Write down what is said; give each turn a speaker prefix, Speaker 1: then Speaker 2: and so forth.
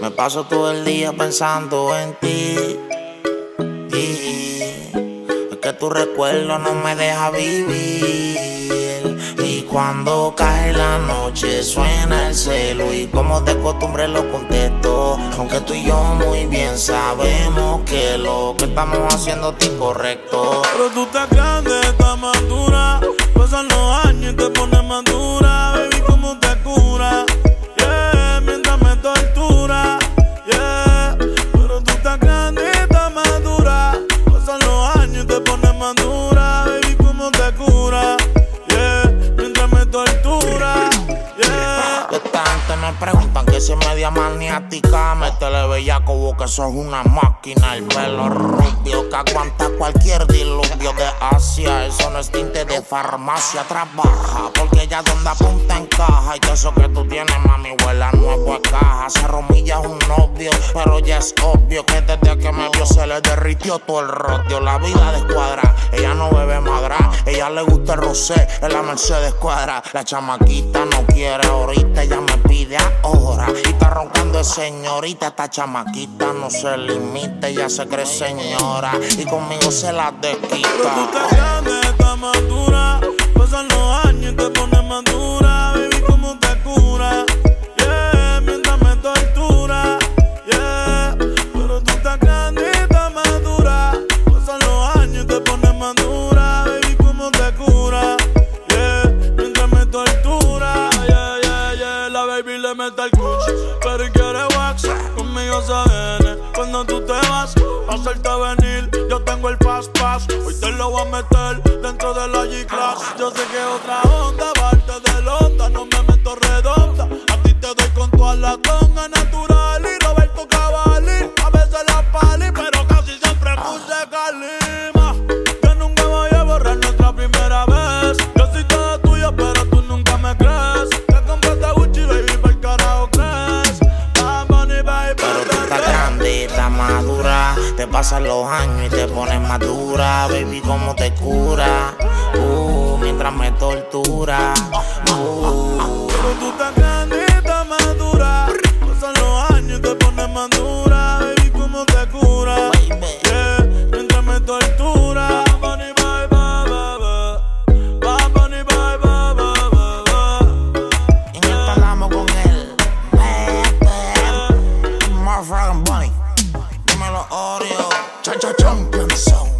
Speaker 1: Me paso todo el día pensando en ti. Y es que tu recuerdo no me deja vivir. Y cuando cae la noche suena el celo y como de costumbre lo contesto. Aunque tú y yo muy bien sabemos que lo que estamos haciendo es incorrecto.
Speaker 2: Pero tú estás grande, Me
Speaker 1: preguntan que si media maniática, métele bella como que sos una máquina. El pelo rubio que aguanta cualquier diluvio de Asia. Eso no es tinte de farmacia, trabaja. Porque ya donde apunta encaja. Y eso que tú tienes, mami, huele a nuevo de caja. Se romilla es un novio, pero ya es obvio que desde que me vio se le derritió todo el rodio. La vida de escuadra, ella no bebe madra. Le gusta el rosé, en la Mercedes cuadra. La chamaquita no quiere ahorita, ella me pide ahora. Y está roncando de señorita, esta chamaquita no se limita, ella se cree señora. Y conmigo se la desquita.
Speaker 2: Cuando tú te vas. Hacerte venir, yo tengo el fast pass. Hoy te lo voy a meter dentro de la G-Class. Yo sé que otra onda, parte de onda, no me meto redonda. Te
Speaker 1: pasan los años y te pones madura. Baby, ¿cómo te cura? Uh, mientras me tortura. Uh. Oreo. Cha cha champion sound.